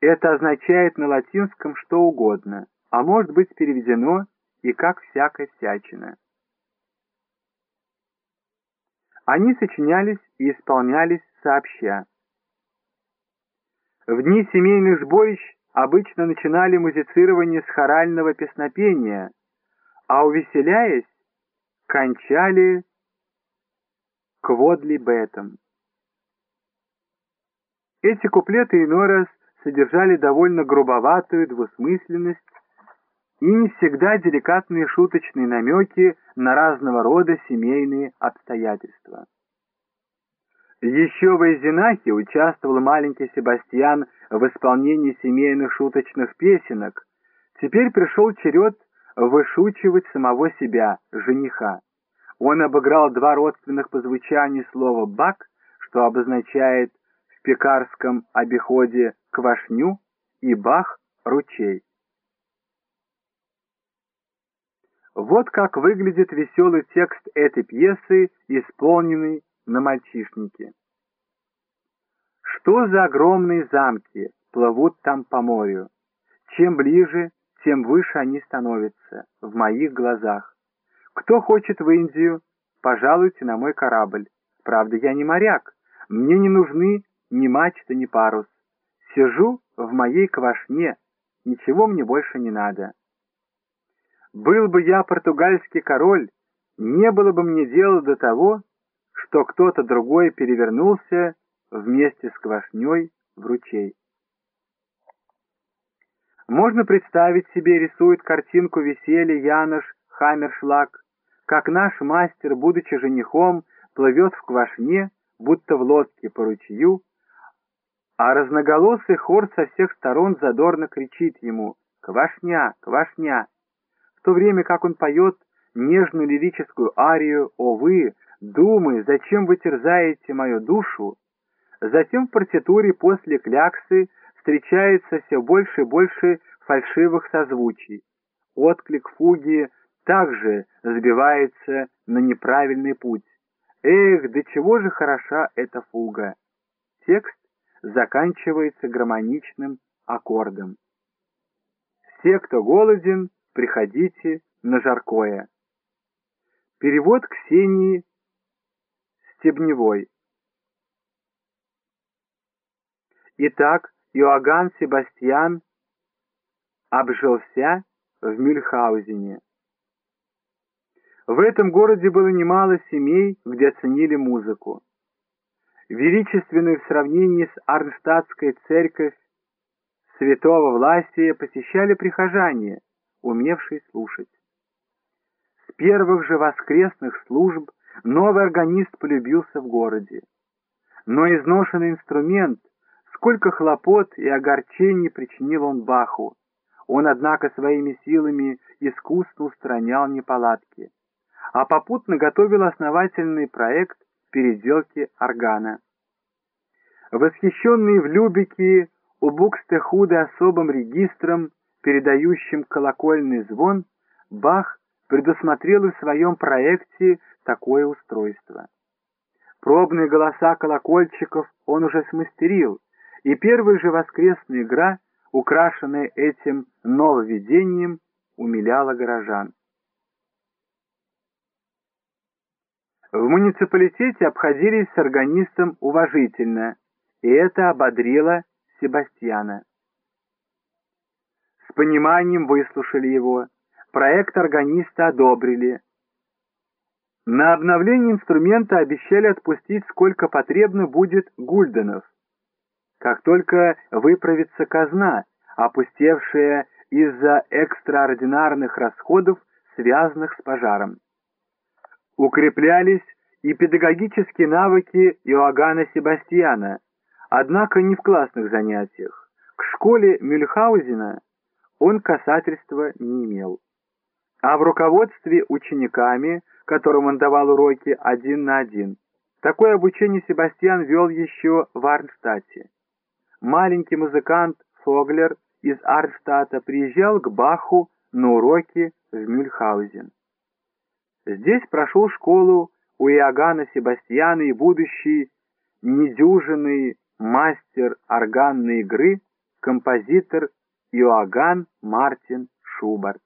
Это означает на латинском что угодно, а может быть переведено и как всякая всячина. Они сочинялись и исполнялись сообща. В дни семейных сборищ обычно начинали музицирование с хорального песнопения, а увеселяясь, кончали кводли бетом. Эти куплеты иной раз содержали довольно грубоватую двусмысленность и не всегда деликатные шуточные намеки на разного рода семейные обстоятельства. Еще в Эйзенахе участвовал маленький Себастьян в исполнении семейных шуточных песенок. Теперь пришел черед вышучивать самого себя, жениха. Он обыграл два родственных по звучанию слова «бак», что обозначает в пекарском обиходе «квашню», и «бах» — «ручей». Вот как выглядит веселый текст этой пьесы, исполненный на мальчишнике. Что за огромные замки плывут там по морю? Чем ближе, тем выше они становятся в моих глазах. Кто хочет в Индию, пожалуйте на мой корабль. Правда, я не моряк, мне не нужны ни мачта, ни парус. Сижу в моей квашне, ничего мне больше не надо. Был бы я португальский король, не было бы мне дела до того, что кто-то другой перевернулся вместе с квашней в ручей. Можно представить себе, рисует картинку веселья Янош Хаммершлаг, как наш мастер, будучи женихом, плывет в квашне, будто в лодке по ручью, а разноголосый хор со всех сторон задорно кричит ему «Квашня! Квашня!» в то время как он поет нежную лирическую арию «О вы, думы, зачем вы терзаете мою душу?» Затем в партитуре после кляксы встречается все больше и больше фальшивых созвучий. Отклик фуги также сбивается на неправильный путь. Эх, до чего же хороша эта фуга! Текст заканчивается гармоничным аккордом. Все, кто голоден, приходите на жаркое. Перевод Ксении Стебневой. Итак, Иоганн Себастьян обжился в Мюльхаузене. В этом городе было немало семей, где ценили музыку. Величественную в сравнении с Арнштадтской церковь святого Власия посещали прихожане, умевший слушать. С первых же воскресных служб новый органист полюбился в городе. Но изношенный инструмент, сколько хлопот и огорчений причинил он Баху. Он, однако, своими силами искусно устранял неполадки, а попутно готовил основательный проект переделки органа. Восхищенный в Любике у Букстехуды особым регистром передающим колокольный звон, Бах предусмотрел в своем проекте такое устройство. Пробные голоса колокольчиков он уже смастерил, и первая же воскресная игра, украшенная этим нововведением, умиляла горожан. В муниципалитете обходились с органистом уважительно, и это ободрило Себастьяна пониманием выслушали его, проект органиста одобрили. На обновление инструмента обещали отпустить сколько потребно будет гульденов. Как только выправится казна, опустевшая из-за экстраординарных расходов, связанных с пожаром. Укреплялись и педагогические навыки Иоганна Себастьяна, однако не в классных занятиях. К школе Мюльхаузена он касательства не имел. А в руководстве учениками, которым он давал уроки один на один, такое обучение Себастьян вел еще в Арнштадте. Маленький музыкант Фоглер из Арнштадта приезжал к Баху на уроки в Мюльхаузен. Здесь прошел школу у Иоганна Себастьяна и будущий недюжинный мастер органной игры Композитор Иоганн Мартин Шубарт.